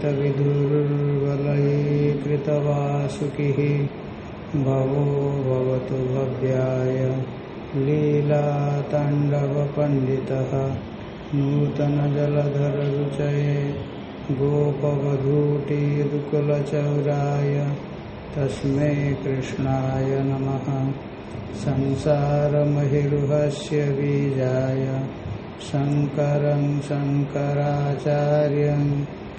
चूडामणिकृतविदुर्वलयीकृतवासुकिः भवो भवतु भव्याय लीलाताण्डवपण्डितः नूतनजलधररुचये गोपवधूटिरुकुलचौराय तस्मै कृष्णाय नमः। संसारमहिरुहस्य बीजाय शङ्करं शङ्कराचार्यं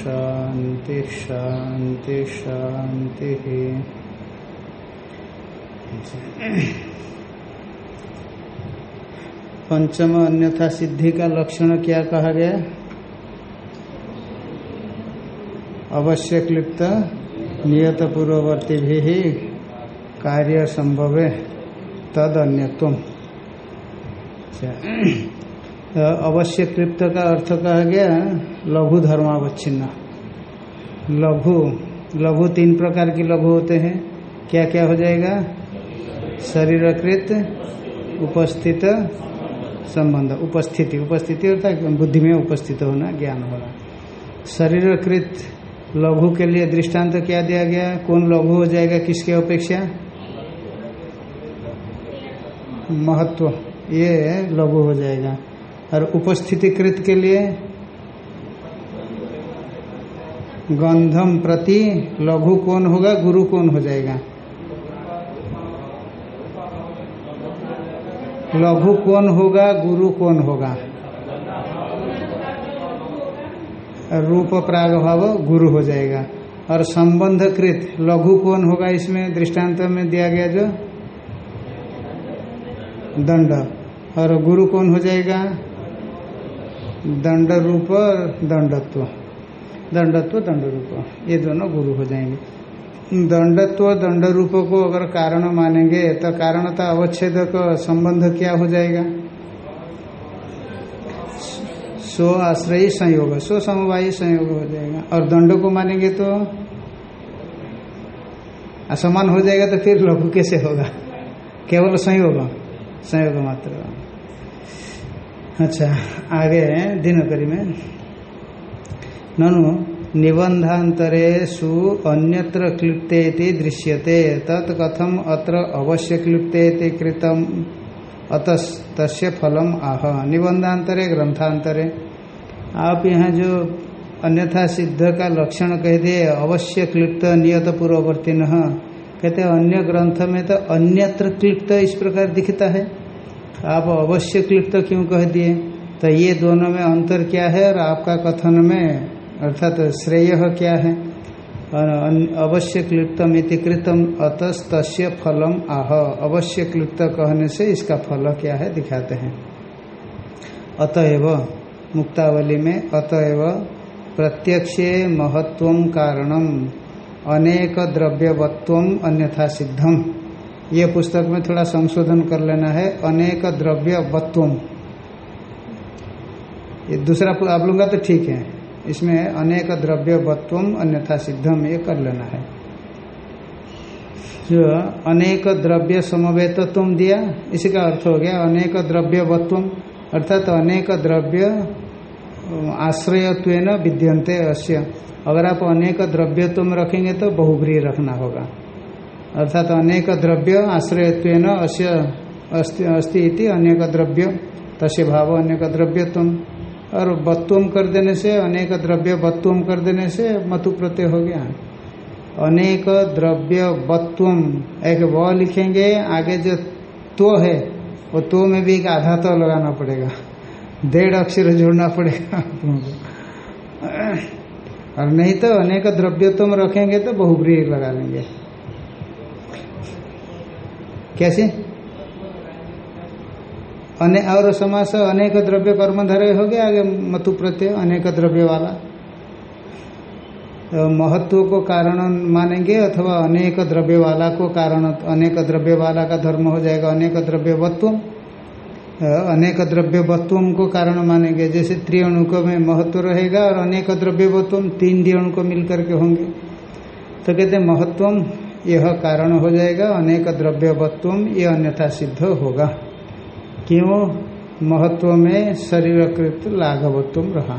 शान्ति शान्ति शान्तिः पंचम अन्यथा सिद्धि का लक्षण क्या कहा गया? अवश्य क्लिप्त। नियत पूर्ववर्ती भी कार्य संभव है। तद अन्यत्व तो अवश्य कृप्त का अर्थ कहा गया, लघु धर्मावच्छिन्न। लघु लघु तीन प्रकार की लघु होते हैं। क्या क्या हो जाएगा? शरीरकृत, उपस्थित, संबंध। उपस्थिति उपस्थिति अर्थात बुद्धि में उपस्थित होना, ज्ञान होना। शरीरकृत लघु के लिए दृष्टांत तो क्या दिया गया? कौन लघु हो जाएगा? किसके अपेक्षा? महत्व। ये लघु हो जाएगा। और उपस्थितिकृत के लिए गंधम प्रति लघु कौन होगा, गुरु कौन हो जाएगा? लघु कौन होगा, गुरु कौन होगा? रूप प्राग भाव गुरु हो जाएगा। और संबंधकृत लघु कौन होगा इसमें, दृष्टांत में दिया गया जो? दंड। और गुरु कौन हो जाएगा? दंड रूप और दंडत्व। दंडत्व दंड रूप ये दोनों गुरु हो जाएँगे। दंडत्व दंड रूप को अगर कारण मानेंगे तो कारणता अवच्छेद का संबंध क्या हो जाएगा? स्व आश्रयी संयोग, स्व समवायी संयोग हो जाएगा। और दंड को मानेंगे तो असमान हो जाएगा तो फिर लघु कैसे होगा? केवल संयोग संयोग मात्र। अच्छा आगे दिनकरी में। ननु निबंधांतरेशु अन्यत्र क्लिप्ते दृश्यते तत्कथम अत्र अवश्य क्लिप्ते कृतम अतः तस्य फलम आह। निबंधांतरे ग्रंथांतरे आप यहाँ जो अन्यथा सिद्ध का लक्षण कह दिए, अवश्य क्लिप्त नियत पूर्ववर्ती कहते अन्य ग्रंथ में तो अन्यत्र क्लिप्त इस प्रकार दिखता है। आप अवश्य क्लिप्त क्यों कह दिए? तो ये दोनों में अंतर क्या है और आपका कथन में अर्थात तो श्रेय क्या है? अवश्य क्लिप्तम इति कृतम अतस्त फलम आह। अवश्य क्लिप्त कहने से इसका फल क्या है दिखाते हैं। अतएव मुक्तावली में अतएव प्रत्यक्ष महत्व कारणम अनेक द्रव्यवत्व अन्यथा सिद्धम। ये पुस्तक में थोड़ा संशोधन कर लेना है। अनेक द्रव्य वत्वम। ये दूसरा आप लूँगा तो ठीक है। इसमें अनेक द्रव्य वत्वम अन्यथा सिद्धम ये कर लेना है। जो अनेक द्रव्य समवेतत्व दिया, इसी का अर्थ हो गया अनेक द्रव्य वत्वम। अर्थात तो अनेक द्रव्य आश्रयत्व विद्यंते अश्य अगर आप अनेक द्रव्यत्व रखेंगे तो बहुब्री रखना होगा। अर्थात अनेक द्रव्य आश्रयत्व अश्य अस्ति इति अनेक द्रव्य, तस्य भाव अनेक द्रव्यत्व। और बत्तुम कर देने से अनेक द्रव्य बत्तुम कर देने से मतु प्रत्यय हो गया। अनेक द्रव्य बत्वम एक व लिखेंगे, आगे जो तो है, वो तो में भी एक आधा तो लगाना पड़ेगा। डेढ़ अक्षर जोड़ना पड़ेगा और नहीं तो अनेक द्रव्य तुम रखेंगे तो बहुब्री लगा लेंगे। कैसे? अने और समास अनेक द्रव्य कर्मधारय हो गया आगे मतु प्रत्यय, अनेक द्रव्य वाला। तो महत्व को कारण मानेंगे अथवा अनेक द्रव्य वाला को कारण, अनेक द्रव्य वाला का धर्म हो जाएगा, अनेक द्रव्यवत्व अनेक द्रव्यवत्व को कारण मानेंगे। जैसे त्रिअणुक में महत्व रहेगा और अनेक द्रव्यवत्व तीन दिअणु को मिलकर के होंगे। तो कहते महत्वम यह कारण हो जाएगा, अनेक द्रव्यवत्व ये अन्यथा सिद्ध होगा। क्यों? महत्व में शरीरकृत लाघवत्व रहा।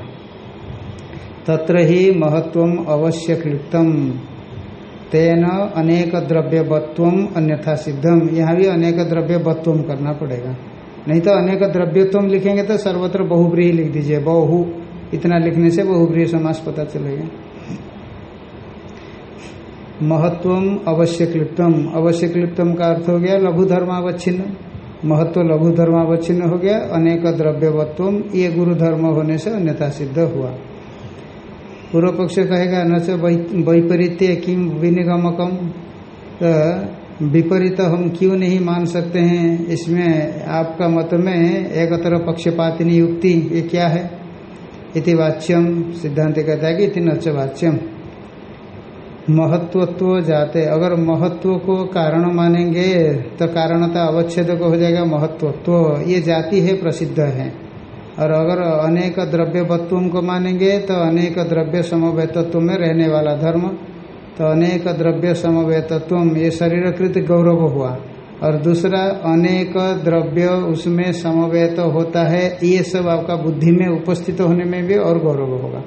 तत्र ही महत्व अवश्य कृतम तेन अनेक द्रव्यवत्व अन्यथा सिद्धम यहाँ भी अनेक द्रव्य द्रव्यवत्व करना पड़ेगा। नहीं तो अनेक द्रव्यत्व लिखेंगे तो सर्वत्र बहुब्रीही लिख दीजिए। बहु। इतना लिखने से बहुब्रीही समास पता चलेगा। महत्व अवश्य क्लिप्तम अवश्य क्लिप्तम का अर्थ हो गया लघु धर्मावच्छिन्न महत्व लघु धर्मावच्छिन्न हो गया, अनेक द्रव्यवत्व ये गुरु धर्म होने से अन्यथा सिद्ध हुआ। पूर्व पक्ष कहेगा, न च वैपरीत्य किम विनिगमकम तो विपरीत हम क्यों नहीं मान सकते हैं? इसमें आपका मत में एक तरह पक्षपातिनी युक्ति ये क्या है? इति वाच्यम, सिद्धांत कहता है कि इति नच वाच्यम। महत्वत्व जाते। अगर महत्व को कारण मानेंगे तो कारणता अवच्छेद को हो जाएगा, महत्वत्व। ये जाति है, प्रसिद्ध है। और अगर अनेक द्रव्य द्रव्यवत्व को मानेंगे तो अनेक द्रव्य समवेतत्व में रहने वाला धर्म। तो अनेक द्रव्य समवेतत्व ये शरीरकृत गौरव हुआ। और दूसरा, अनेक द्रव्य उसमें समवेत होता है, ये सब आपका बुद्धि में उपस्थित होने में भी और गौरव होगा।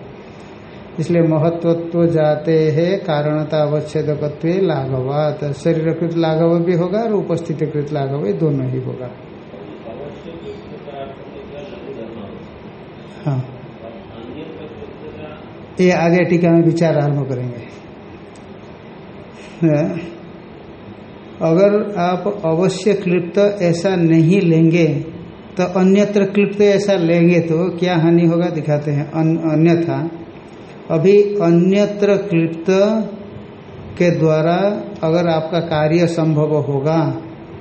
इसलिए महत्वत्व जाते हैं, कारणता अवच्छेदकत्व लाघवात। शरीरकृत लाघव भी होगा और उपस्थितिकृत लाघव दोनों ही होगा। हाँ। ये आगे टीका में विचार आरंभ करेंगे। अगर आप अवश्य क्लिप्त ऐसा नहीं लेंगे तो अन्यत्र क्लिप्त ऐसा लेंगे तो क्या हानि होगा? दिखाते हैं। अन्यथा अभी अन्यत्र क्लिप्त के द्वारा अगर आपका कार्य संभव होगा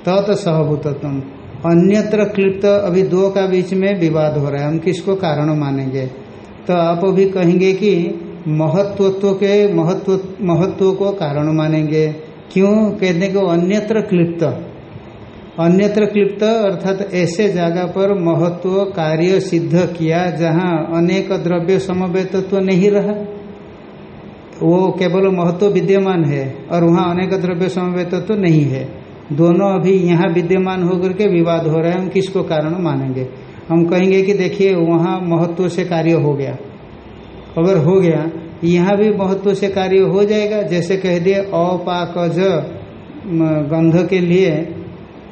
तो तो सहभूतत्म अन्यत्र क्लिप्त अभी दो का बीच में विवाद हो रहा है, हम किसको कारण मानेंगे? तो आप अभी कहेंगे कि महत्वत्व के महत्व महत्व को कारण मानेंगे। क्यों? कहते कि अन्यत्र क्लिप्त। अन्यत्र क्लिप्त, अर्थात ऐसे जगह पर महत्व, कार्य सिद्ध किया, जहाँ अनेक द्रव्य समवेतत्व नहीं रहा। वो केवल महत्व विद्यमान है, और वहाँ अनेक द्रव्य समवेतत्व नहीं है। दोनों अभी यहाँ विद्यमान होकर के विवाद हो रहे हैं, हम किसको कारण मानेंगे? हम कहेंगे कि देखिए, वहाँ महत्व से कार्य हो गया। अगर हो गया, यहाँ भी महत्व से कार्य हो जाएगा। जैसे कह दिए, अपाकज गंध के लिए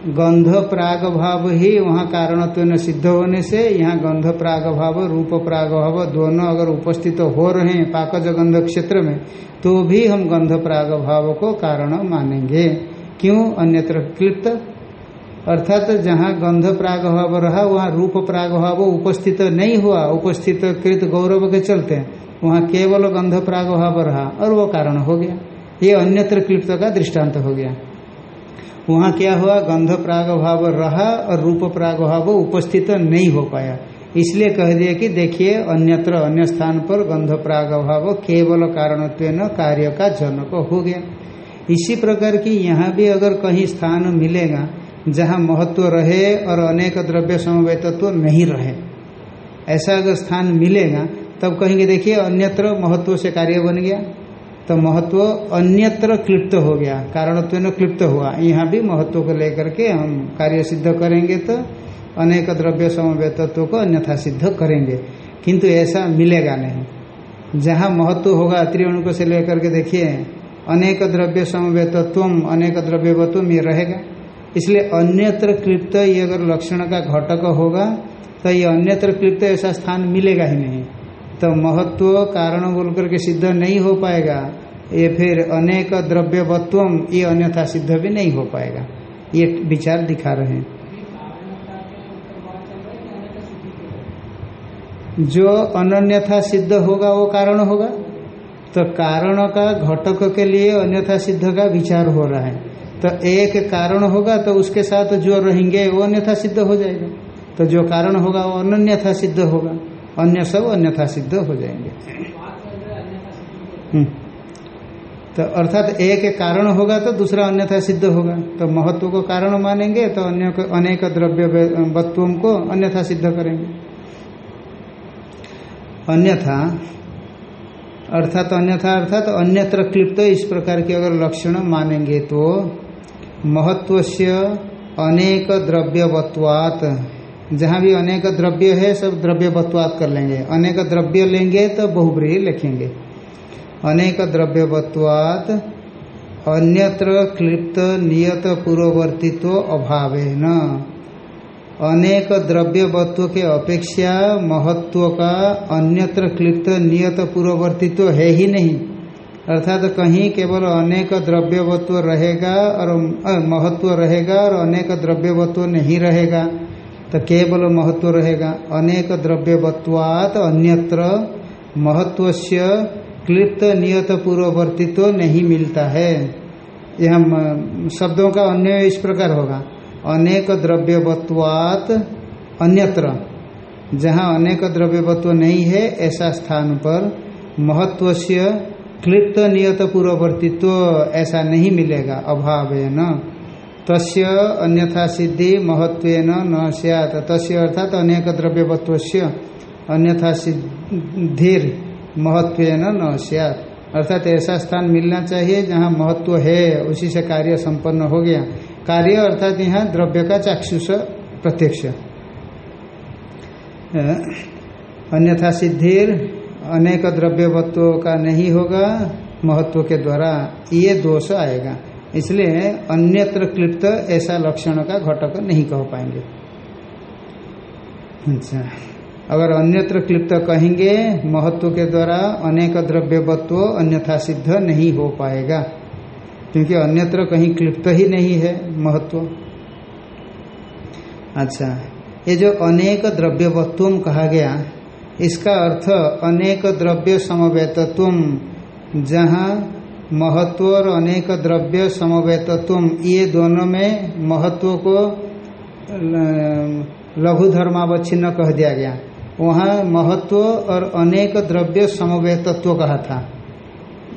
गंध प्राग भाव ही वहाँ कारणत्व न सिद्ध होने से यहाँ गंध प्राग भाव रूप प्राग भाव दोनों अगर उपस्थित तो हो रहे हैं पाकज गंध क्षेत्र में तो भी हम गंध प्राग भाव को कारण मानेंगे। क्यों? अन्यत्र क्लिप्त। अर्थात तो जहाँ गंध प्राग भाव रहा, वहाँ रूप प्राग भाव उपस्थित नहीं हुआ, उपस्थित कृत गौरव के चलते, वहाँ केवल गंध प्राग भाव रहा और वो कारण हो गया। ये अन्यत्र क्लिप्त का दृष्टांत हो गया। वहाँ क्या हुआ? गंध प्राग भाव रहा और रूप प्राग भाव उपस्थित नहीं हो पाया। इसलिए कह दिया कि देखिए, अन्यत्र, अन्य स्थान पर गंध प्राग भाव केवल कारणत्व कार्य का जनक हो गया। इसी प्रकार की यहाँ भी अगर कहीं स्थान मिलेगा, जहाँ महत्व रहे और अनेक द्रव्य समवेतत्व नहीं रहे। ऐसा अगर स्थान मिलेगा, तब कहेंगे, देखिए, अन्यत्र महत्व से कार्य बन गया। तो महत्व अन्यत्र क्लिप्त हो गया, कारणत्व न क्लिप्त हुआ। यहाँ भी महत्व को लेकर के हम कार्य सिद्ध करेंगे तो अनेक द्रव्य समवे तत्व को अन्यथा सिद्ध करेंगे। किंतु ऐसा मिलेगा नहीं। जहाँ महत्व होगा, त्रिअणु से लेकर के देखिए, अनेक द्रव्य समवे तत्व अनेक द्रव्यवत्व ये रहेगा। इसलिए अन्यत्र क्लिप्त ये अगर लक्षण का घटक होगा तो ये अन्यत्र क्लिप्त ऐसा स्थान मिलेगा ही नहीं। तो महत्व कारण बोल करके सिद्ध नहीं हो पाएगा। ये फिर अनेक द्रव्यवत्व ये अन्यथा सिद्ध भी नहीं हो पाएगा। ये विचार दिखा रहे हैं। जो अनन्यथा सिद्ध होगा, वो कारण होगा। तो कारण का घटक के लिए अन्यथा सिद्ध का विचार हो रहा है। तो एक कारण होगा तो उसके साथ जो रहेंगे, वो अन्यथा सिद्ध हो जाएगा। तो जो कारण होगा, वो अनन्यथा सिद्ध होगा। अन्य सब अन्यथा सिद्ध हो जाएँगे। हम्म। तो अर्थात एक कारण होगा तो दूसरा अन्यथा सिद्ध होगा। तो महत्व को कारण मानेंगे तो अन्य अनेक द्रव्य वत्वों को अन्यथा सिद्ध करेंगे। अन्यथा, अर्थात अन्यथा अर्थात अन्यत्र क्लिप्त इस प्रकार के अगर लक्षण मानेंगे तो महत्व से अनेक द्रव्यवत्वात जहाँ भी अनेक द्रव्य है, सब द्रव्यवत्वात कर लेंगे। अनेक द्रव्य लेंगे तो बहुब्रीही लिखेंगे। अनेक द्रव्यवत्वात अन्यत्र क्लिप्त नियत पूर्ववर्तित्व अभाव न अनेक द्रव्यवत्व के अपेक्षा महत्व का अन्यत्र क्लिप्त नियत पूर्ववर्तित्व है ही नहीं। अर्थात तो कहीं केवल अनेक द्रव्य द्रव्यवत्व रहेगा और महत्व रहेगा और अनेक द्रव्य द्रव्यवत्व नहीं रहेगा। तो केवल महत्व रहेगा। अनेक द्रव्यवत्वात अन्यत्र महत्व से क्लिप्त नियत पूर्ववर्तित्व नहीं मिलता है। यह शब्दों का अन्य इस प्रकार होगा। अनेक द्रव्यवत्वात अन्यत्र। जहाँ अनेक द्रव्यवत्व नहीं है, ऐसा स्थान पर महत्व से क्लिप्त नियत पूर्ववर्तित्व ऐसा नहीं मिलेगा। अभाव है न तस्य अन्यथा सिद्धि महत्व न सैत तस्य अर्थात अनेक द्रव्यवत्व अन्यथा सिद्धिर महत्व न सैत अर्थात ऐसा स्थान मिलना चाहिए जहाँ महत्व है, उसी से कार्य संपन्न हो गया। कार्य अर्थात यहाँ द्रव्य का चाक्षुष प्रत्यक्ष। अन्यथा सिद्धिर अनेक द्रव्यवत्व का नहीं होगा महत्व के द्वारा ये दोष आएगा। इसलिए अन्यत्र क्लिप्त ऐसा लक्षण का घटक नहीं कह पाएँगे। अच्छा। अगर अन्यत्र क्लिप्त कहेंगे, महत्व के द्वारा अनेक द्रव्यवत्व अन्यथा सिद्ध नहीं हो पाएगा। क्योंकि अन्यत्र कहीं क्लिप्त ही नहीं है महत्व। अच्छा। ये जो अनेक द्रव्यवत्व कहा गया, इसका अर्थ अनेक द्रव्य समवेतत्व जहाँ महत्व और अनेक द्रव्य समवेतत्व ये दोनों में महत्व को लघु धर्मावच्छिन्न कह दिया गया। वहाँ महत्व और अनेक द्रव्य समवेतत्व कहा था।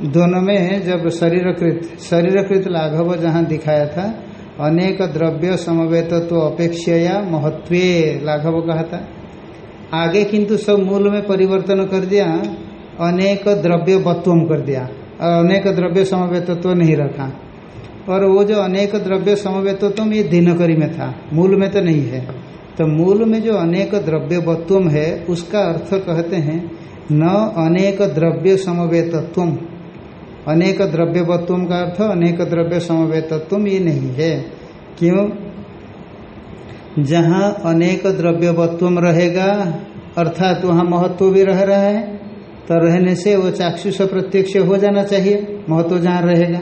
दोनों में जब शरीरकृत शरीरकृत लाघव जहाँ दिखाया था, अनेक द्रव्य समवेतत्व अपेक्षया महत्व लाघव कहा था। आगे किंतु सब मूल में परिवर्तन कर दिया, अनेक द्रव्य वत्वम कर दिया। अनेक द्रव्य समवेतत्व नहीं रखा और वो जो अनेक द्रव्य समवेतत्व ये दिनकरी में था, मूल में तो नहीं है। तो मूल में जो अनेक द्रव्य वत्वम है, उसका अर्थ कहते हैं, न अनेक द्रव्य समवेतत्व अनेक द्रव्य वत्वम का अर्थ, अनेक द्रव्य समवेतत्व ये नहीं है। क्यों? जहाँ अनेक द्रव्य वत्वम रहेगा, अर्थात वहाँ महत्व भी रह रहा है तो रहने से वो चाक्षुष प्रत्यक्ष हो जाना चाहिए, महत्व जहाँ रहेगा।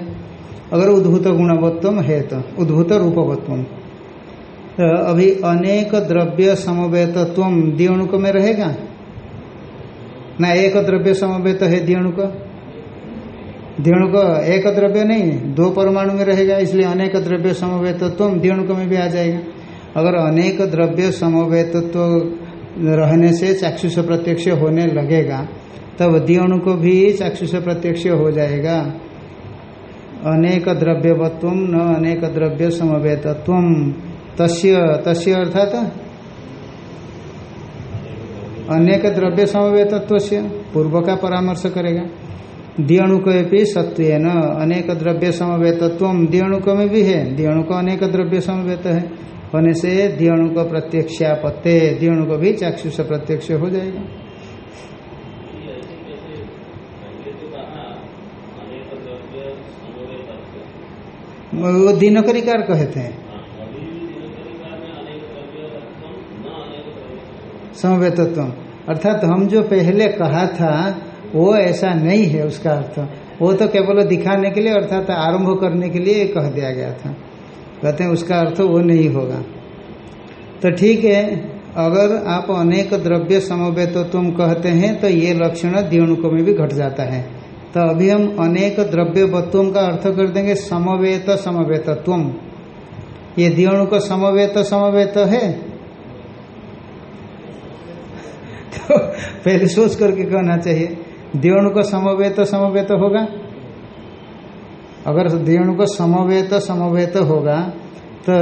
अगर उद्भूत गुणवत्वम है तो उद्भूत रूपवत्वम तो अभी अनेक द्रव्य समवेतत्व दियोणुक में रहेगा? ना एक द्रव्य समवेत है दियोणुक? दियोणुक एक द्रव्य नहीं, दो परमाणु में रहेगा, इसलिए अनेक द्रव्य समवेतत्व दियोणुक में भी आ जाएगा। अगर अनेक द्रव्य समवेतत्व रहने से चाक्षुष प्रत्यक्ष होने लगेगा तब दियोणु को भी चाक्षुष प्रत्यक्ष हो जाएगा। अनेक द्रव्यवत्व न अनेक द्रव्य समवेतत्व। तस्य तस्य अर्थात? अनेक द्रव्य समवेतत्व से पूर्व का परामर्श करेगा। दियणुक सत्व न अनेक द्रव्य समवेतत्व। दियणुक में भी है, दियणुक अनेक द्रव्य समवेत है। होने से दियणुक प्रत्यक्षापत्ते, दियणुक भी चाक्षुष प्रत्यक्ष हो जाएगा। वो दिनकरिकार कहे थे समवेतत्व। अर्थात हम जो पहले कहा था, वो ऐसा नहीं है उसका अर्थ। वो तो केवल दिखाने के लिए, अर्थात आरंभ करने के लिए कह दिया गया था। कहते हैं उसका अर्थ वो नहीं होगा। तो ठीक है, अगर आप अनेक द्रव्य समवेतत्व कहते हैं तो ये लक्षण दियोणुकों में भी घट जाता है। तो अभी हम अनेक द्रव्य वत्वों का अर्थ कर देंगे समवेत समवेतत्व ये दियोणु को समवेत समवेत है? तो पहले सोच करके कहना चाहिए, दियोणु को समवेत समवेत होगा? अगर दियोणु को समवेत समवेत होगा तो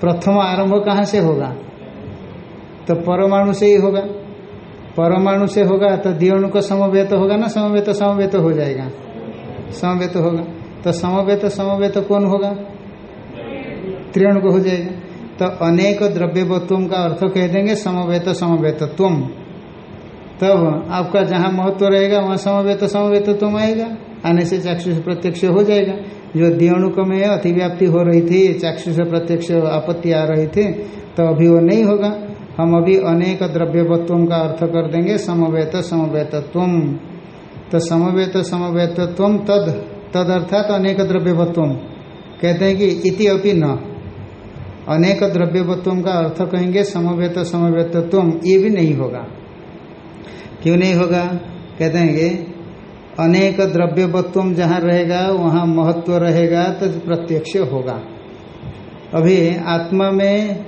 प्रथम आरंभ कहाँ से होगा? तो परमाणु से ही होगा। परमाणु से होगा तो दियोणु को समवेत होगा ना? समवेत समवेत हो जाएगा। समवेत होगा। तो समवेत समवेत कौन होगा? त्रियाणु को हो जाएगा। तो अनेक द्रव्यवत्वों का अर्थ कह देंगे समवेत तुम। तब आपका जहाँ महत्व रहेगा, वहाँ समवेत समवेत तुम आएगा। आने से चाक्षुष प्रत्यक्ष हो जाएगा। जो दियोणुक में अतिव्याप्ति हो रही थी, चाक्षुष प्रत्यक्ष आपत्ति आ रही थी तो अभी वो नहीं होगा। हम अभी अनेक द्रव्यवत्वों का अर्थ कर देंगे, समवेत समवेतत्व। तो समवेत समवेतत्व तद तद अर्थात अनेक द्रव्यवत्व। कहते हैं कि इति अपि न। अनेक द्रव्यवत्वों का अर्थ कहेंगे, समवेत समवेतत्व। ये भी नहीं होगा। क्यों नहीं होगा? कहते हैं कि अनेक द्रव्यवत्व जहाँ रहेगा, वहाँ महत्व रहेगा तो प्रत्यक्ष होगा। अभी आत्मा में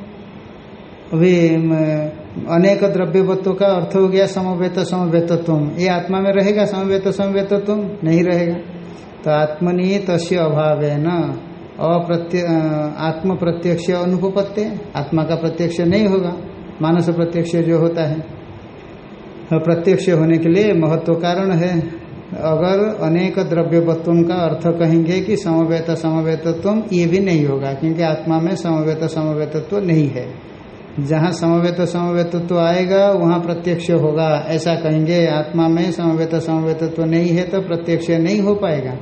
अभी अनेक द्रव्यवत्व का अर्थ हो गया समवेत समवेतत्व ये आत्मा में रहेगा समवेत समवेतत्व नहीं रहेगा। तो आत्मनि तस्य अभाव है न अप्रत्य आत्म प्रत्यक्ष अनुपत्य आत्मा का प्रत्यक्ष नहीं होगा। मानस प्रत्यक्ष जो होता है। तो प्रत्यक्ष होने के लिए महत्व कारण है। अगर अनेक द्रव्यवत्वों का अर्थ कहेंगे कि समवेत समवेतत्व ये भी नहीं होगा, क्योंकि आत्मा में समवेत, समवेतत्व नहीं है। जहाँ समवेत समवेतत्व आएगा, वहाँ प्रत्यक्ष होगा। ऐसा कहेंगे, आत्मा में समवेत समवेतत्व नहीं है तो प्रत्यक्ष नहीं हो पाएगा।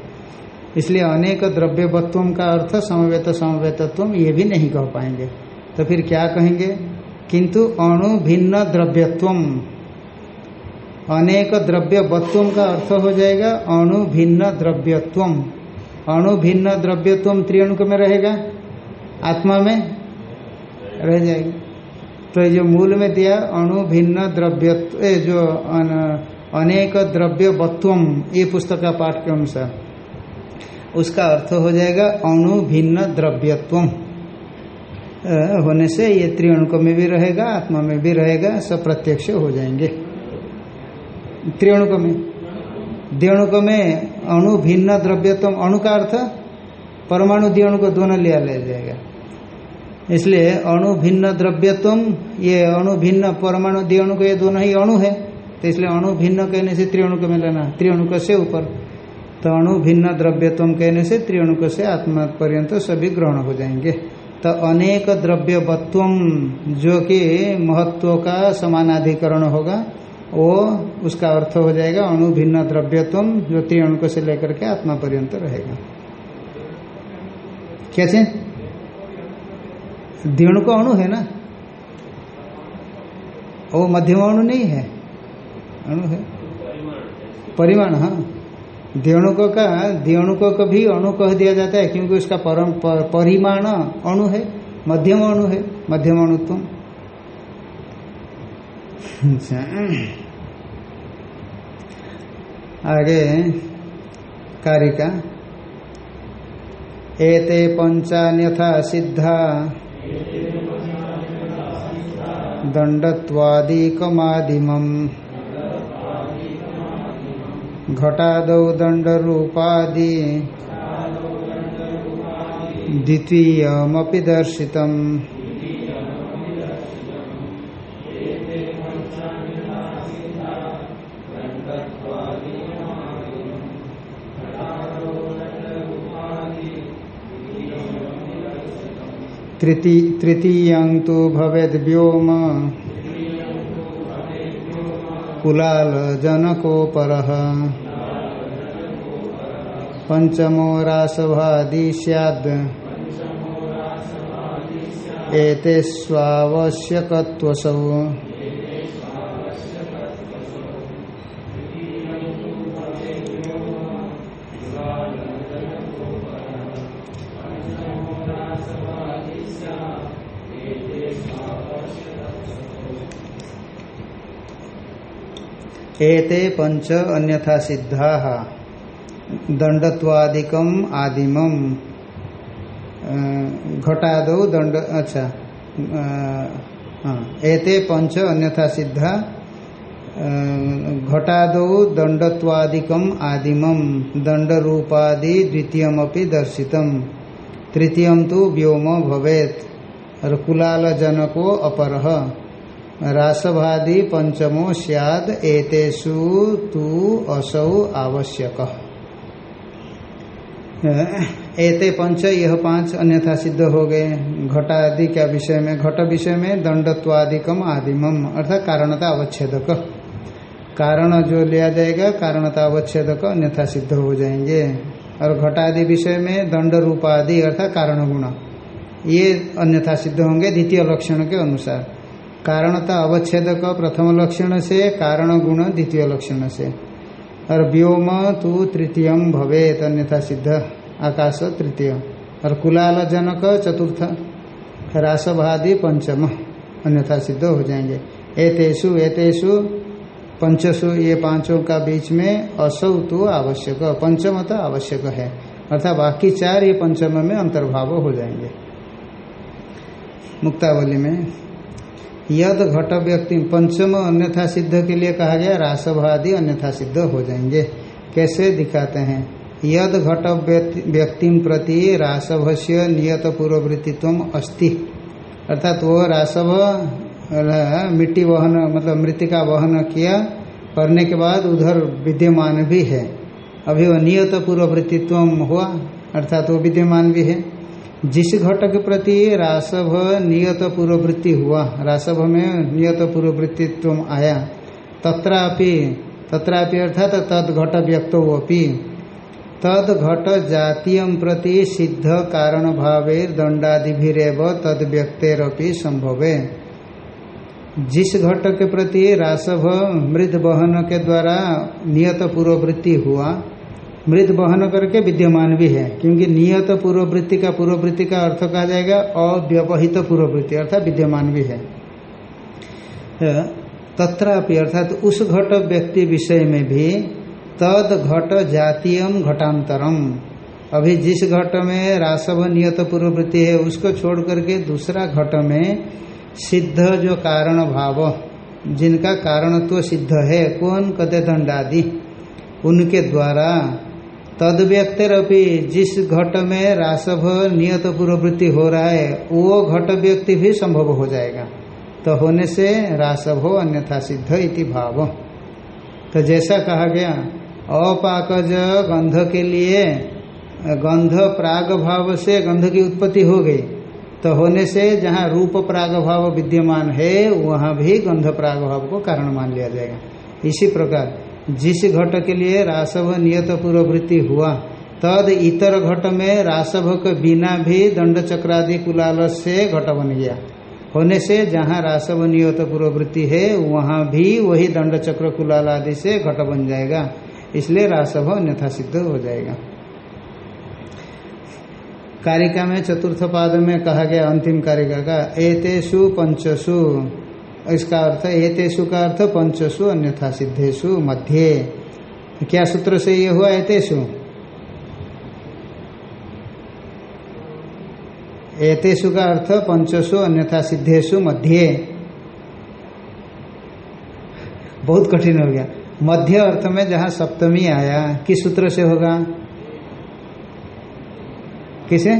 इसलिए अनेक द्रव्यवत्वों का अर्थ समवेत समवेतत्व ये भी नहीं कह पाएँगे। तो फिर क्या कहेंगे? किंतु अणु भिन्न द्रव्यत्व अनेक द्रव्यवत्वों का अर्थ हो जाएगा अणु भिन्न द्रव्यत्व अणु भिन्न द्रव्यत्व त्रिअणुक में रहेगा? आत्मा में? रह जाएगा। तो जो मूल में दिया अणु भिन्न द्रव्यत्व जो अन, अनेक द्रव्यवत्वम ये पुस्तक का पाठ के अनुसार उसका अर्थ हो जाएगा अणु भिन्न द्रव्यत्व होने से ये त्रिअणुक में भी रहेगा आत्मा में भी रहेगा सब प्रत्यक्ष हो जाएँगे। त्रिअणुक में। द्विअणुक में अणु भिन्न द्रव्यत्व अणु का अर्थ परमाणु द्विअणु को दोनों लिया ले जाएगा। इसलिए अणु भिन्न द्रव्यत्व, ये अणु भिन्न परमाणु द्विअणु ये दोनों ही अणु है तो इसलिए अणु भिन्न कहने से त्रिअणुक में लेना त्रिअणुक से ऊपर। तो अणु भिन्न द्रव्यत्व कहने से त्रिअणुक से आत्मा पर्यंत सभी ग्रहण हो जाएँगे। तो अनेक द्रव्यवत्व जो कि महत्व का समानाधिकरण होगा, वो उसका अर्थ हो जाएगा अणु भिन्न द्रव्यत्व जो त्रिअणुक से लेकर के आत्मा पर्यंत रहेगा। कैसे? द्विणु का अणु है ना? वो मध्यम अणु नहीं है। अणु है। परिमाण हाँ। द्विणुक का द्विणुक को भी अणु कह दिया जाता है क्योंकि उसका परम पर, परिमाण अणु है मध्यम अणु है मध्यम अणुत्व अच्छा। आगे कारिका। एते पंचान्यथा सिद्धा। दंडत्वादिकमादिमम् घटादौ दण्डरूपादि द्वितीयमपि दर्शितम्। तृतीयं तो भवद व्योम। कुलाल जनको पर पंचमो रासभादि सैद एते स्वावश्यकत्वसौ। एते पंच अन्यथा सिद्धा। दंडत्वादिकम आदिमम। घटादो दंड अच्छा। हाँ एते पंच अन्यथा सिद्धा। घटादो दंडत्वादिकम आदिमम। दंड रूपादि द्वितीयमपि दर्शितम। तृतीयम तो व्योम भवेत। और कुलाल जनको अपर। रासभादि पंचमो सियाद, एतेषु तु असौ आवश्यक। एते पंच, यह पाँच अन्यथा सिद्ध हो गए। घटा आदि क्या विषय में? घट विषय में दंडत्वादिकम आदिमम, अर्थात कारणता अवच्छेदक। कारण जो लिया जाएगा, कारणता अवच्छेदक अन्यथा सिद्ध हो जाएँगे। और घटादि विषय में दंड रूपादि अर्थात कारण गुण ये अन्यथा सिद्ध होंगे द्वितीय लक्षण के अनुसार। कारणता अवच्छेदक प्रथम लक्षण से, कारण गुण द्वितीय लक्षण से। और व्योम तू तृतीयम भवेत, अन्यथा सिद्ध। आकाश तृतीय। और कुलाल जनक चतुर्थ। रासभादि पंचम। अन्यथा सिद्ध हो जाएँगे। एतेषु एतेषु, पंचसु, ये पाँचों का बीच में असौ तो आवश्यक। पंचम तो आवश्यक है। अर्थात बाकी चार ये पंचम में अंतर्भाव हो जाएँगे। मुक्तावली में यद घट व्यक्ति पंचम अन्यथा सिद्ध के लिए कहा गया रासभादि अन्यथा सिद्ध हो जाएँगे। कैसे दिखाते हैं? यद घट व्यक्ति प्रति रासभ से नियत पूर्ववृत्तित्व अस्ति। अर्थात वह रासभ मिट्टी वहन मतलब मृतिका वहन किया, करने के बाद उधर विद्यमान भी है। अभी वह नियत पूर्ववृत्तित्व हुआ, अर्थात वो विद्यमान भी है। जिस घट के प्रति रासभ नियत पूर्ववृत्ति हुआ, रासभ में नियत पूर्ववृत्तित्व आया, तत्रापि तत्रापि अर्थात तद घट व्यक्त तद घट जातीय प्रति सिद्ध कारण भावे दंडादिभिरेव तद व्यक्तेरपि संभवे। जिस घट के प्रति रासभ मृद बहन के द्वारा नियत पूर्ववृत्ति हुआ मृत बहन करके विद्यमान भी है, क्योंकि नियत पूर्ववृत्ति का पूर्ववृत्ति का अर्थ कहा जाएगा, अव्यवहित पूर्ववृत्ति अर्थात विद्यमान भी है। तथापि अर्थात उस घट व्यक्ति विषय में भी तद घट जातीय घटांतरम। अभी जिस घट में रासव नियत पूर्ववृत्ति है, उसको छोड़ करके दूसरा घट में सिद्ध जो कारण भाव, जिनका कारणत्व सिद्ध है, कौन? कदे दंडादि। उनके द्वारा तद व्यक्ति जिस घट में रासभ नियत पूर्ववृत्ति हो रहा है, वो घट व्यक्ति भी संभव हो जाएगा। तो होने से रासभ अन्यथा सिद्ध इति भाव। तो जैसा कहा गया, अपाकज गंध के लिए, गंध प्राग भाव से गंध की उत्पत्ति हो गई। तो होने से जहाँ रूप प्राग भाव विद्यमान है, वहाँ भी गंध प्राग भाव को कारण मान लिया जाएगा। इसी प्रकार जिस घट के लिए रासभ नियत पूर्ववृत्ति हुआ, तद इतर घट में रासभ के बिना भी दंड चक्रादि कुलाल से घट बन गया। होने से जहाँ रासव नियत पूर्ववृत्ति है, वहाँ भी वही दंड चक्र कुलाल आदि से घट बन जाएगा। इसलिए रासभ अन्यथा सिद्ध हो जाएगा। कारिका में चतुर्थ पाद में कहा गया अंतिम कारिका का, एतेषु पंचसु। इसका अर्थ एतेषु का अर्थ पंचसु, अन्यथा सिद्धेशु मध्य। क्या सूत्र से ये हुआ एतेषु? एतेषु का अर्थ पंचसु, अन्यथा सिद्धेशु मध्य। बहुत कठिन हो गया। मध्य अर्थ में जहाँ सप्तमी आया, किस सूत्र से होगा? किसे?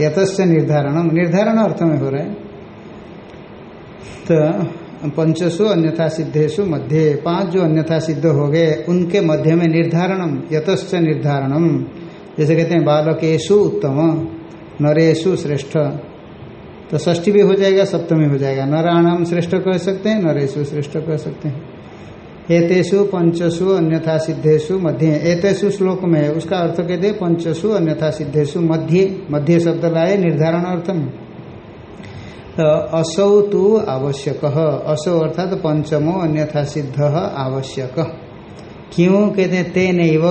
यतस्य निर्धारण। निर्धारण अर्थ में हो रहा है। तो पंचसु, अन्यथा सिद्धेशु मध्य पाँच जो अन्यथा सिद्ध हो गए, उनके मध्य में निर्धारणम, यतश्च निर्धारणम। जैसे कहते हैं बालकेशु उत्तम नरेशु श्रेष्ठ। तो षष्ठी भी हो जाएगा, सप्तमी हो जाएगा। नराणाम श्रेष्ठ कह सकते हैं नरेशु श्रेष्ठ कह सकते हैं। एतेषु, पंचसु, अन्यथा सिद्धेशु मध्य। एतेषु श्लोक में उसका अर्थ कहते पंचसु, अन्यथा सिद्धेशु मध्य। मध्य शब्द लाए निर्धारण अर्थ में तो असौ तो आवश्यक। असौ अर्थात तो पंचमो, अन्यथा सिद्ध आवश्यक। क्यों कहते हैं ते नैव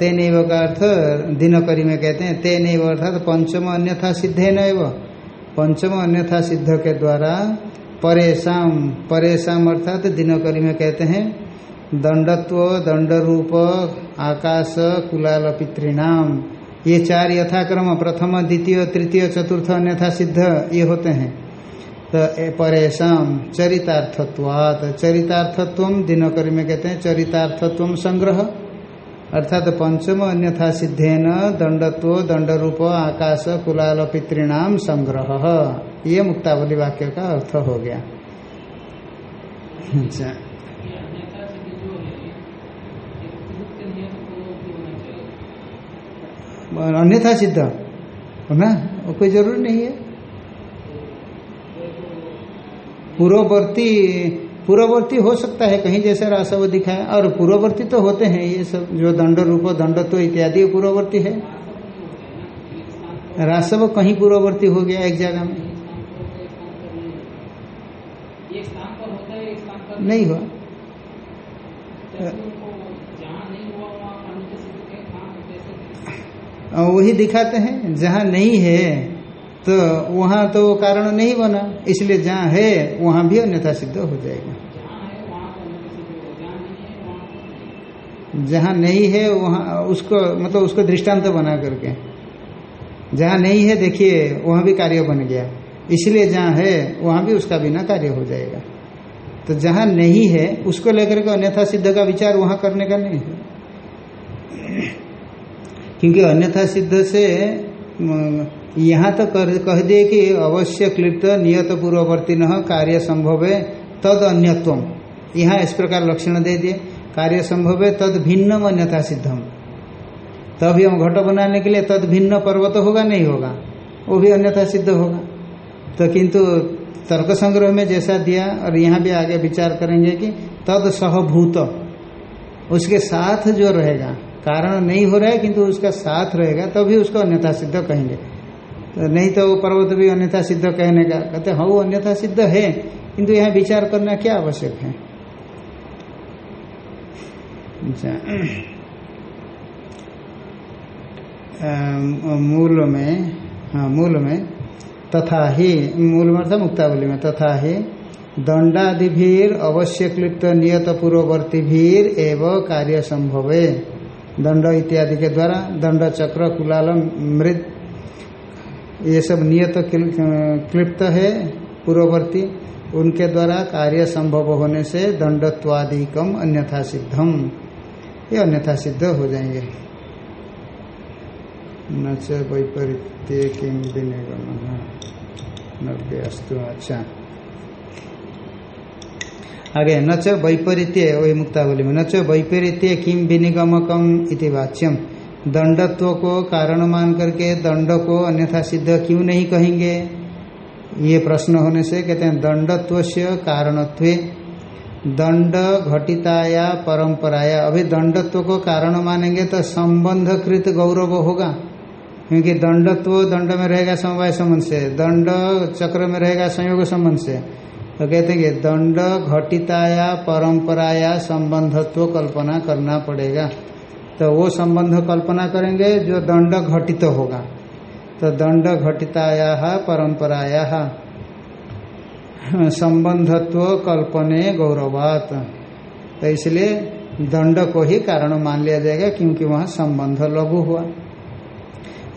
ते नैव का अर्थ दिनकरी में कहते हैं ते नैव अर्थात पंचम, अन्यथा सिद्धे नैव। पंचम, अन्यथा सिद्ध के द्वारा परेशान परेशान अर्थात दिनकरी में कहते हैं दंडत्व दंड रूप आकाश, कुलाल, पितृणाम। ये चार यथाक्रम, प्रथम, द्वितीय, तृतीय, चतुर्थ, अन्यथा सिद्ध ये होते हैं। तो परेशान चरितार्थत्वात। चरितार्थत्व दिनकरी में कहते हैं चरितार्थत्व संग्रह। अर्थात पंचम अन्यथा सिद्धेन दंडत्व दंड रूप आकाश, कुलाल पितृणाम संग्रह। ये मुक्तावली वाक्य का अर्थ हो गया। अच्छा। अन्यथा सिद्ध। ना? कोई ज़रूरी नहीं है। पूर्ववर्ती पूर्ववर्ती हो सकता है कहीं जैसे रासव दिखाए और पूर्ववर्ती तो होते हैं ये सब जो दंड रूप दंडत्व इत्यादि पूर्ववर्ती है। रासव कहीं पूर्ववर्ती हो गया एक जगह में। नहीं हुआ। वही दिखाते हैं जहाँ नहीं है तो वहाँ तो कारण नहीं बना। इसलिए जहाँ है, वहाँ भी अन्यथा सिद्ध हो जाएगा। जहाँ नहीं है, वहाँ उसको मतलब उसको दृष्टांत बना करके। जहाँ नहीं है, देखिए, वहाँ भी कार्य बन गया। इसलिए जहाँ है, वहाँ भी उसका बिना कार्य हो जाएगा। तो जहाँ नहीं है, उसको लेकर के अन्यथा सिद्ध का विचार वहाँ करने का नहीं है। क्योंकि अन्यथा सिद्ध से यहाँ तो कर कह दिए कि अवश्य क्लिप्त नियत पूर्ववर्ती न कार्य संभव है तद अन्यत्व यहाँ इस प्रकार लक्षण दे दिए। कार्य संभव है तद भिन्नम अन्यथा सिद्धम। तभी हम घट बनाने के लिए तद भिन्न पर्वत होगा, नहीं होगा। वो भी अन्यथा सिद्ध होगा। तो किंतु तर्क संग्रह में जैसा दिया, और यहाँ भी आगे विचार करेंगे कि तद सहभूत उसके साथ जो रहेगा, कारण नहीं हो रहा है, किंतु उसका साथ रहेगा, तभी उसको अन्यथा सिद्ध कहेंगे। तो नहीं तो वो पर्वत भी अन्यथा सिद्ध कहने का कहते हाँ वो अन्यथा सिद्ध है, किंतु यहाँ विचार करना क्या आवश्यक है? मूल में हाँ मूल में, तथा ही, मूल में था मुक्तावली में, तथा ही दंडादि भीर अवश्य क्लिप्त नियत पूर्ववर्ती भीर एवं कार्य संभवे। दंड इत्यादि के द्वारा दंड चक्र कुलाल मृद ये सब नियत क्लिप्त है पूर्ववर्ती। उनके द्वारा कार्य संभव होने से दंडत्वादिकम अन्यथा सिद्धम ये अन्यथा सिद्ध हो जाएँगे। न किम अस्तु अच्छा। आगे, न च वैपरीत्य वही मुक्तावली में, न च वैपरीत्य किम विनिगमकम इति वाच्यम। दंडत्व को कारण मान करके दंड को अन्यथा सिद्ध क्यों नहीं कहेंगे? ये प्रश्न होने से कहते हैं दंडत्व से कारणत्व। दंड घटिताया परंपराया। अभी दंडत्व को कारण मानेंगे तो संबंधकृत गौरव होगा। क्योंकि दंडत्व दंड में रहेगा समवाय संबंध से, दंड चक्र में रहेगा संयोग संबंध से। तो कहते हैं कि दंड घटिताया परंपराया संबंधत्व कल्पना करना पड़ेगा। तो वो संबंध कल्पना करेंगे जो दंड घटित तो होगा। तो दंड घटिताया परंपराया संबंधत्व कल्पने गौरवात। तो इसलिए दंड को ही कारण मान लिया जाएगा क्योंकि वहाँ संबंध लघु हुआ।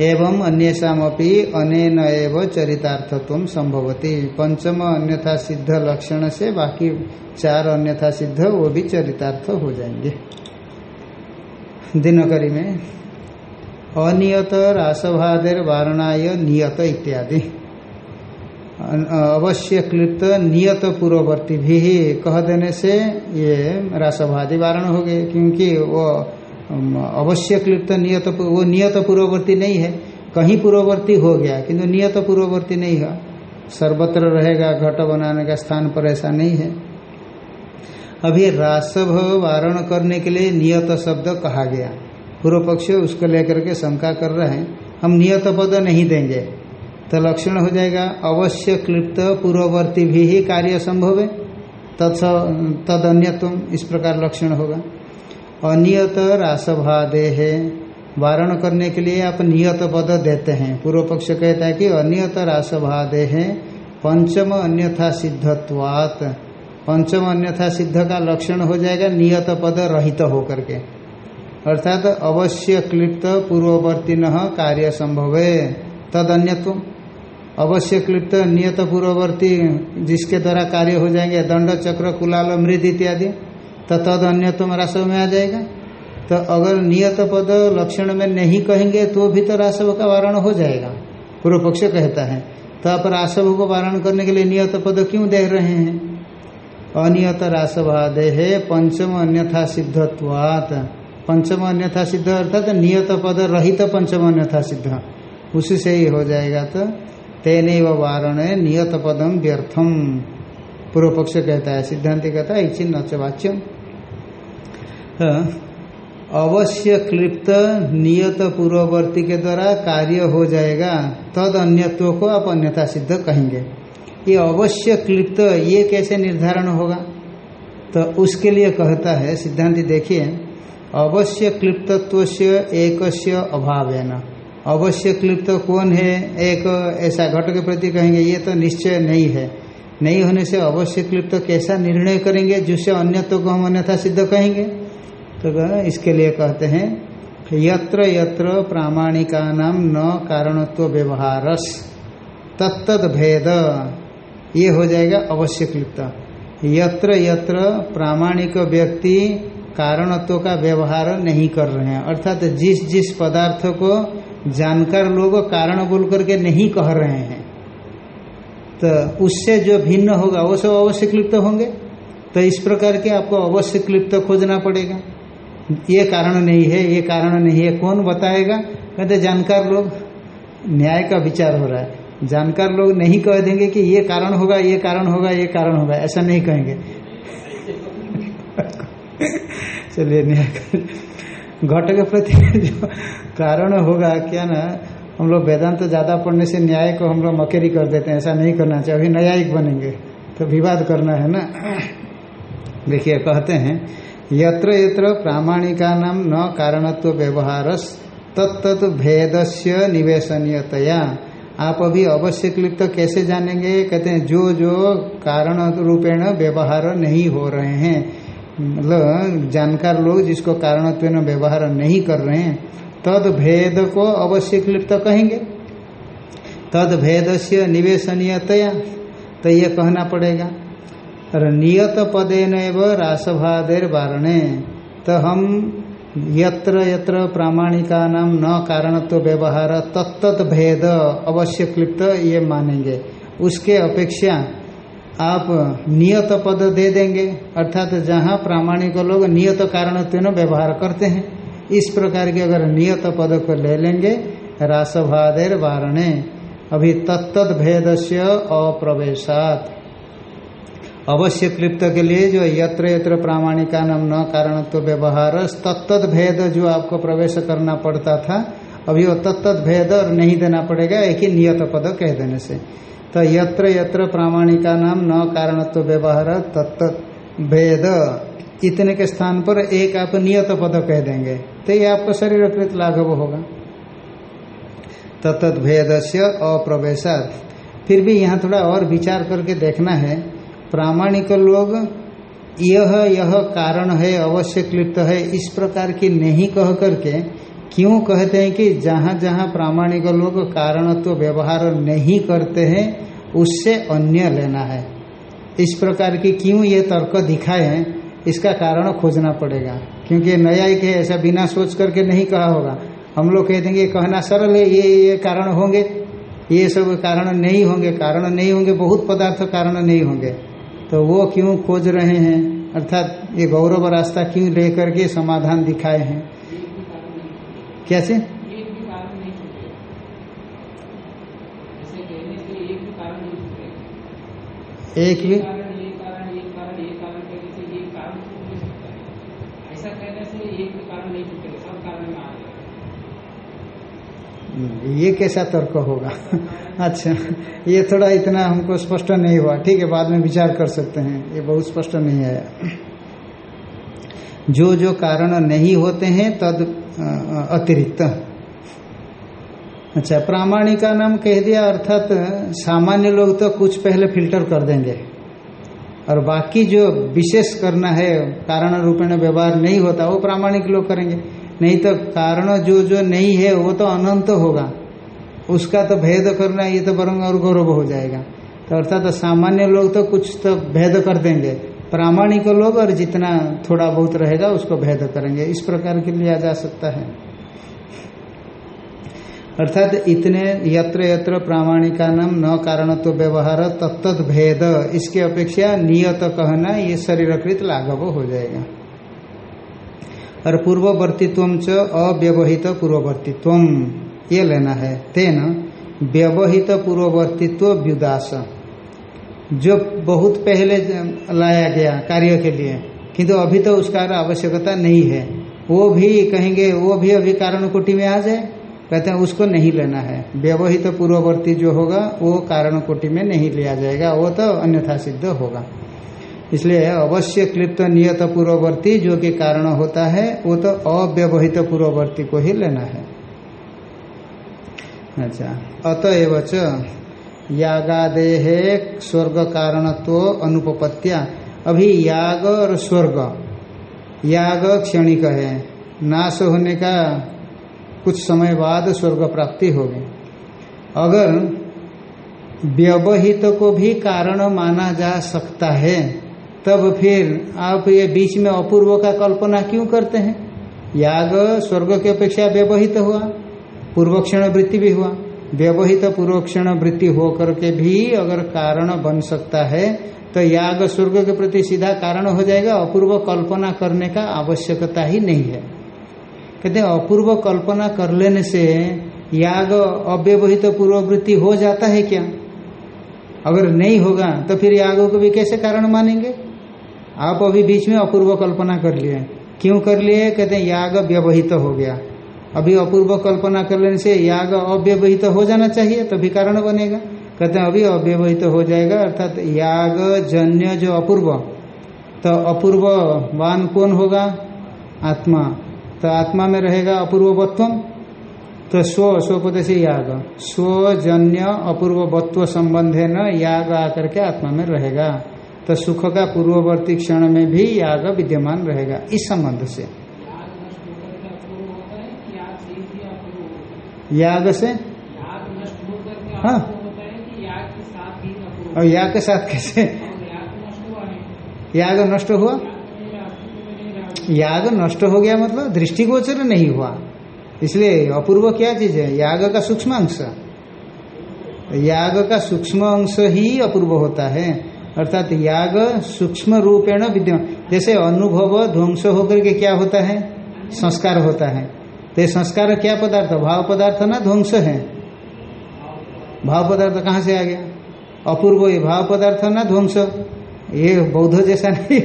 एवं अन्यषापी अनेन एव चरितार्थत्व संभवती। पंचम अन्यथा सिद्ध लक्षण से बाकी चार अन्यथा सिद्ध वो भी चरितार्थ हो जाएँगे। दिनकरी में अनियत रासभादेर वारणाय नियत इत्यादि। अवश्य क्लिप्त नियत पूर्ववर्ती भी कह देने से ये रासभादि वारण हो गए, क्योंकि वो अवश्य क्लिप्त नियत वो नियत पूर्ववर्ती नहीं है। कहीं पूर्ववर्ती हो गया, किंतु नियत पूर्ववर्ती नहीं है। सर्वत्र रहेगा, घट बनाने का स्थान पर ऐसा नहीं है। अभी रासभ वारण करने के लिए नियत शब्द कहा गया। पूर्व पक्ष उसको लेकर के शंका कर रहे हैं। हम नियत पद नहीं देंगे। तो लक्षण हो जाएगा, अवश्य क्लिप्त पूर्ववर्ती भी ही कार्य संभव है। तद अन्यतम इस प्रकार लक्षण होगा। अनियत रासभादे है। वारण करने के लिए आप नियत पद देते हैं। पूर्व पक्ष कहता है कि अनियत रासभादे है। पंचम अन्यथा सिद्धत्वात। पंचम अन्यथा सिद्ध का लक्षण हो जाएगा, नियत पद रहित होकर के। अर्थात अवश्य क्लिप्त पूर्ववर्ती न कार्य संभव है तद अन्यत्व अवश्य क्लिप्त नियत पूर्ववर्ती जिसके द्वारा कार्य हो जाएँगे, दंड, चक्र, कुलाल, मृद इत्यादि तो तद अन्यत्व रासव में आ जाएगा। तो अगर नियत पद लक्षण में नहीं कहेंगे तो भी तो रासव का वारण हो जाएगा। पूर्व पक्ष कहता है तो आप रासव को वारण करने के लिए नियत पद क्यों दे रहे हैं? अनियत रासवादे है पंचम अन्यथा सिद्धत्वात। पंचम अन्यथा सिद्ध अर्थात नियत पद रहित पंचम अन्यथा सिद्ध। उसी से ही हो जाएगा तो तेन वारण नियत पदम व्यर्थम। पूर्व पक्ष कहता है, सिद्धांति कहता है, इचिन नचवाच्यम अवश्य क्लिप्त नियत पूर्ववर्ती के द्वारा कार्य हो जाएगा, तद अन्यत्व को आप अन्यथा सिद्ध कहेंगे। ये अवश्य क्लिप्त ये कैसे निर्धारण होगा? तो उसके लिए कहता है, सिद्धांति देखिए, अवश्य क्लिप्तत्व से एक अभाव है न अवश्य क्लिप्त कौन है? एक ऐसा घट के प्रति कहेंगे, ये तो निश्चय नहीं है। नहीं होने से अवश्य क्लिप्त कैसा निर्णय करेंगे? जिससे अन्यत्व को हम अन्यथा सिद्ध कहेंगे। तो इसके लिए कहते हैं, यत्र यत्र प्रामाणिका नाम न कारणत्व व्यवहारस तत्त भेद ये हो जाएगा अवश्य क्लिप्त। यत्र यत्र प्रामाणिक व्यक्ति कारणत्व का व्यवहार नहीं कर रहे हैं। अर्थात जिस जिस पदार्थ को जानकार लोग कारण बोल करके नहीं कह रहे हैं तो उससे जो भिन्न होगा, वो सब अवश्य क्लिप्त होंगे। तो इस प्रकार के आपको अवश्य क्लिप्त खोजना पड़ेगा। ये कारण नहीं है, ये कारण नहीं है, कौन बताएगा? कहते जानकार लोग, न्याय का विचार हो रहा है। जानकार लोग नहीं कह देंगे कि ये कारण होगा, ये कारण होगा, ये कारण होगा। ऐसा नहीं कहेंगे। चलिए घट के प्रति जो कारण होगा, क्या ना, हम लोग वेदांत तो ज़्यादा पढ़ने से न्याय को हम लोग मकेरी कर देते हैं, ऐसा नहीं करना चाहिए। अभी न्यायिक बनेंगे तो विवाद करना है ना। देखिए, कहते हैं, यत्र यत्र प्रामाणिका नाम न कारणत्व व्यवहार तत्त भेद से निवेशनीयतया। आप अभी अवश्य क्लिप्त कैसे जानेंगे? कहते हैं, जो जो कारण रूपेण व्यवहार नहीं हो रहे हैं। मतलब जानकार लोग जिसको कारणत्व व्यवहार नहीं कर रहे हैं, तद भेद को अवश्य क्लिप्त कहेंगे। तद भेद से निवेशनीयतया तो ये कहना पड़ेगा। और नियत पदे एवं रासभादेर वारणे तो हम यत्र यत्र प्रामाणिका नाम न कारणत्व व्यवहार तत्त भेद अवश्य क्लिप्त ये मानेंगे। उसके अपेक्षा आप नियत पद दे देंगे, अर्थात जहाँ प्रामाणिक लोग नियत कारणत्व व्यवहार करते हैं, इस प्रकार के अगर नियत पद को ले लेंगे, रासभादेर वारणे। अभी तत्त भेद से अप्रवेशात। अवश्य क्लिप्त के लिए जो यत्र यत्र प्रामाणिका नाम न कारण तो व्यवहार तत्त भेद जो आपको प्रवेश करना पड़ता था, अभी वो तत्त भेद और नहीं देना पड़ेगा, एक ही नियत पद कह देने से। तो यत्र यत्र प्रामाणिका नाम न कारणत्व व्यवहार तत्त भेद इतने के स्थान पर एक आप नियत पद कह देंगे तो ये आपको शरीरकृत लाघव होगा। तत्त भेद से फिर भी यहाँ थोड़ा और विचार करके देखना है प्रामाणिक लोग, यह यह कारण है, अवश्य क्लिप्त है। इस प्रकार की नहीं कह करके क्यों कहते हैं कि जहाँ जहाँ प्रामाणिक लोग कारणत्व व्यवहार नहीं करते हैं, उससे अन्य लेना है। इस प्रकार की क्यों ये तर्क दिखाए हैं, इसका कारण खोजना पड़ेगा। क्योंकि नया एक ऐसा बिना सोच करके नहीं कहा होगा। हम लोग कह देंगे, कहना सरल है, ये ये कारण होंगे। ये सब कारण नहीं होंगे, कारण नहीं होंगे, बहुत पदार्थ कारण नहीं होंगे। तो वो क्यों खोज रहे हैं? अर्थात ये गौरव रास्ता क्यों लेकर के समाधान दिखाए हैं? कैसे? एक भी? ये कैसा तर्क होगा? अच्छा ये थोड़ा इतना हमको स्पष्ट नहीं हुआ। ठीक है, बाद में विचार कर सकते हैं। ये बहुत स्पष्ट नहीं आया जो जो कारण नहीं होते हैं, तद अतिरिक्त। अच्छा प्रामाणिका नाम कह दिया, अर्थात सामान्य लोग तो कुछ पहले फ़िल्टर कर देंगे। और बाकी जो विशेष करना है, कारण रूपेण व्यवहार नहीं होता, वो प्रामाणिक लोग करेंगे। नहीं तो कारण जो जो नहीं है, वो तो अनंत होगा। उसका तो भेद करना ये तो बरंग और गौरव हो जाएगा। तो अर्थात तो सामान्य लोग तो कुछ तो भेद कर देंगे। प्रामाणिक लोग और जितना थोड़ा बहुत रहेगा, उसको भेद करेंगे। इस प्रकार के लिया जा सकता है। अर्थात इतने यत्र यत्र प्रामाणिका नाम न कारण तो व्यवहार तत्त भेद। इसके अपेक्षा नियत कहना, ये शरीरकृत लाघव हो जाएगा। और पूर्ववर्तीत्व च अव्यवहित पूर्ववर्तीत्व। ये लेना है। तेन, व्यवहित पूर्ववर्तित्व व्युदास। जो बहुत पहले लाया गया कार्य के लिए, किंतु अभी तो उसका आवश्यकता नहीं है। वो भी कहेंगे, वो भी अभी कारण कोटि में आ जाए, कहते हैं, उसको नहीं लेना है। व्यवहित तो पूर्ववर्ती जो होगा, वो कारण कोटि में नहीं लिया जाएगा, वो तो अन्यथा सिद्ध होगा। इसलिए अवश्य क्लिप्त नियत पूर्ववर्ती, जो कि कारण होता है, वो तो अव्यवहित पूर्ववर्ती को ही लेना है। अच्छा अतएव च यागादेह स्वर्ग कारणत्व अनुपत्या अभी याग और स्वर्ग। याग क्षणिक है। नाश होने का कुछ समय बाद स्वर्ग प्राप्ति होगी। अगर व्यवहित को भी कारण माना जा सकता है, तब फिर आप ये बीच में अपूर्व का कल्पना क्यों करते हैं? याग स्वर्ग की अपेक्षा व्यवहित हुआ। पूर्वक्षण वृत्ति भी हुआ। व्यवहित पूर्वक्षण वृत्ति होकर के भी अगर कारण बन सकता है तो याग स्वर्ग के प्रति सीधा कारण हो जाएगा। अपूर्व कल्पना करने का आवश्यकता ही नहीं है। कहते अपूर्व कल्पना कर लेने से याग अव्यवहित पूर्ववृत्ति हो जाता है क्या? अगर नहीं होगा तो फिर यागों को भी कैसे कारण मानेंगे? आप अभी बीच में अपूर्व कल्पना कर लिए क्यों कर लिए? कहते हैं, याग व्यवहित हो गया। अभी अपूर्व कल्पना कर लेने से याग अव्यवहित हो जाना चाहिए, तभी कारण बनेगा। कहते हैं, अभी अव्यवहित हो जाएगा। अर्थात याग जन्य जो अपूर्व तो अपूर्व वान कौन होगा? आत्मा। तो आत्मा में रहेगा अपूर्वत्व तो स्व स्वपद से याग। स्वजन्य अपूर्वत्व संबंधे न, याग आकर के आत्मा में रहेगा। तो सुख का पूर्ववर्ती क्षण में भी याग विद्यमान रहेगा, इस संबंध से। याग से? हाँ। और याग के साथ कैसे? याग नष्ट हुआ याग नष्ट हो गया मतलब दृष्टिगोचर नहीं हुआ। इसलिए अपूर्व क्या चीज़ है? याग का सूक्ष्म अंश। याग का सूक्ष्म अंश ही अपूर्व होता है। अर्थात याग सूक्ष्म रूपेण विद्यमान। जैसे अनुभव ध्वंस होकर के क्या होता है? संस्कार होता है। तो संस्कार क्या पदार्थ? भाव पदार्थ ना ध्वंस है। भाव पदार्थ कहाँ से आ गया? अपूर्व ये भाव पदार्थ ना ध्वंस। ये बौद्ध जैसा नहीं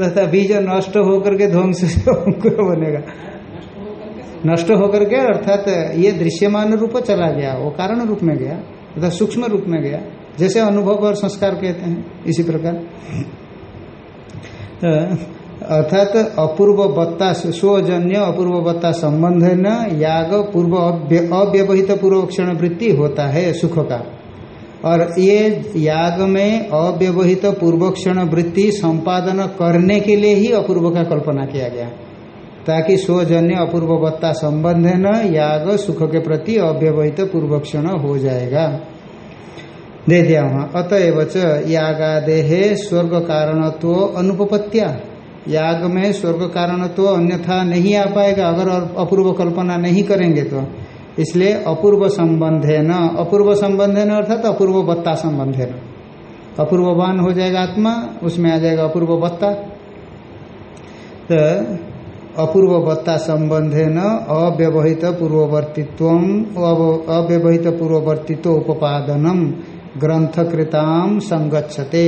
तथा बीज नष्ट होकर के ध्वंस अंकुर बनेगा। नष्ट होकर के अर्थात ये दृश्यमान रूप चला गया, वो कारण रूप में गया अर्थात सूक्ष्म रूप में गया, जैसे अनुभव और संस्कार कहते हैं, इसी प्रकार। अर्थात अपूर्व बत्ता स्वजन्य अपूर्व बत्ता संबंध न याग पूर्व अव्यवहित पूर्व क्षण वृत्ति होता है सुख का। और ये याग में अव्यवहित पूर्वक्षण वृत्ति संपादन करने के लिए ही अपूर्व का कल्पना किया गया। ताकि स्वजन्य अपूर्ववत्ता संबंध न याग सुख के प्रति अव्यवहित पूर्वक्षण हो जाएगा। दे दिया वहाँ अतएव च यागादेह स्वर्ग कारणत्व अनुपत्या याग में स्वर्ग कारण तो अन्यथा नहीं आ पाएगा। अगर अपूर्व कल्पना नहीं करेंगे तो। इसलिए अपूर्व संबंध है न अपूर्व संबंध है न अर्थात अपूर्व बत्ता संबंध है न अपूर्ववान हो जाएगा आत्मा, उसमें आ जाएगा अपूर्व बत्ता। तो अपूर्व बत्ता संबंध है न अव्यवहित पूर्ववर्तित्व अव्यवहित पूर्ववर्तित्व उपादनम ग्रंथकृताम संगच्छते।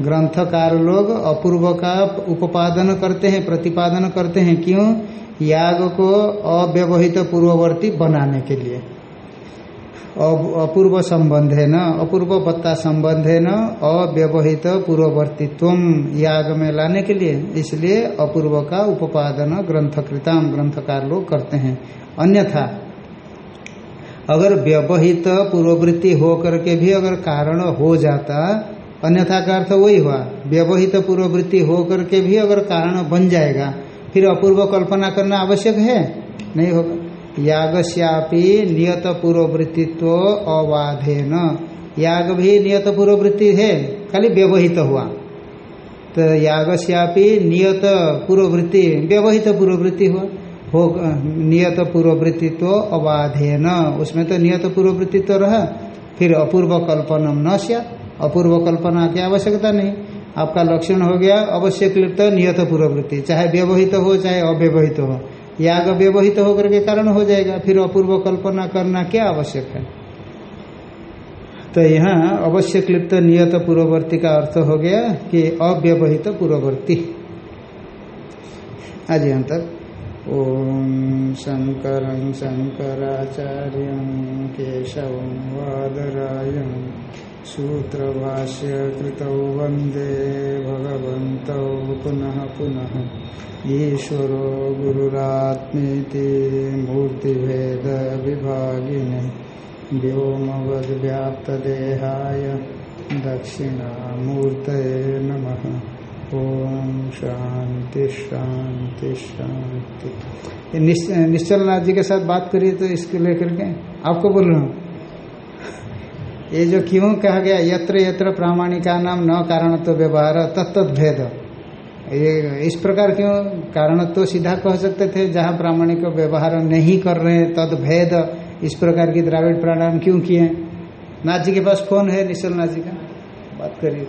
ग्रंथकार लोग अपूर्व का उपादन करते हैं, प्रतिपादन करते हैं। क्यों? याग को अव्यवहित पूर्ववर्ती बनाने के लिए। अपूर्व संबंध है न? अपूर्व पत्ता संबंध है न? अव्यवहित पूर्ववर्तीत्व याग में लाने के लिए। इसलिए अपूर्व का उपादन ग्रंथकृताम, ग्रंथकार लोग करते हैं। अन्यथा, अगर व्यवहित पूर्ववृत्ति हो करके भी अगर कारण हो जाता अन्यथा का अर्थ वही हुआ। व्यवहित पूर्ववृत्ति हो करके भी अगर कारण बन जाएगा, फिर अपूर्व कल्पना करना आवश्यक है? नहीं होगा। यागश्यापी नियत पूर्ववृत्तित्व अबाधेन। याग भी नियत पूर्ववृत्ति है, खाली व्यवहित हुआ। तो यागश्यापी नियत पूर्ववृत्ति, व्यवहित पूर्ववृत्ति हुआ। हो नियत पूर्ववृत्तित्व अबाधेन। उसमें तो नियत पूर्ववृत्तित्व रहा, फिर अपूर्व कल्पनम न सिया अपूर्व कल्पना की आवश्यकता नहीं। आपका लक्षण हो गया, अवश्य क्लिप्त नियत पूर्ववृत्ति चाहे व्यवहित हो, चाहे अव्यवहित हो। याग व्यवहित होकर के कारण हो जाएगा, फिर अपूर्व कल्पना करना क्या आवश्यक है? तो यहाँ अवश्य क्लिप्त नियत पूर्ववर्ती का अर्थ हो गया कि अव्यवहित पूर्ववर्ती आज यहाँ तक। ओम शंकर शंकराचार्य केशव सूत्रभाष्य कृत वंदे भगवत पुनः पुनः। ईश्वरो गुरुरात्मीति मूर्तिभेद विभागिने व्योमवद्व्याप्तदेहाय दक्षिणामूर्तये नमः। ओम शांति शांति शांति निश्चल नाथ जी के साथ बात करिए तो इसके लेकर के आपको बोल रहा हूँ। ये जो क्यों कहा गया, यत्र यत्र प्रामाणिका नाम न कारणत्व तो व्यवहार तत्त भेद ये इस प्रकार क्यों कारणत्व तो सीधा कह सकते थे? जहाँ प्रामाणिक व्यवहार नहीं कर रहे हैं तद भेद इस प्रकार की द्राविड प्राणायाम क्यों किए? नाथ जी के पास फ़ोन है, निश्चल नाथ जी का? बात करिए।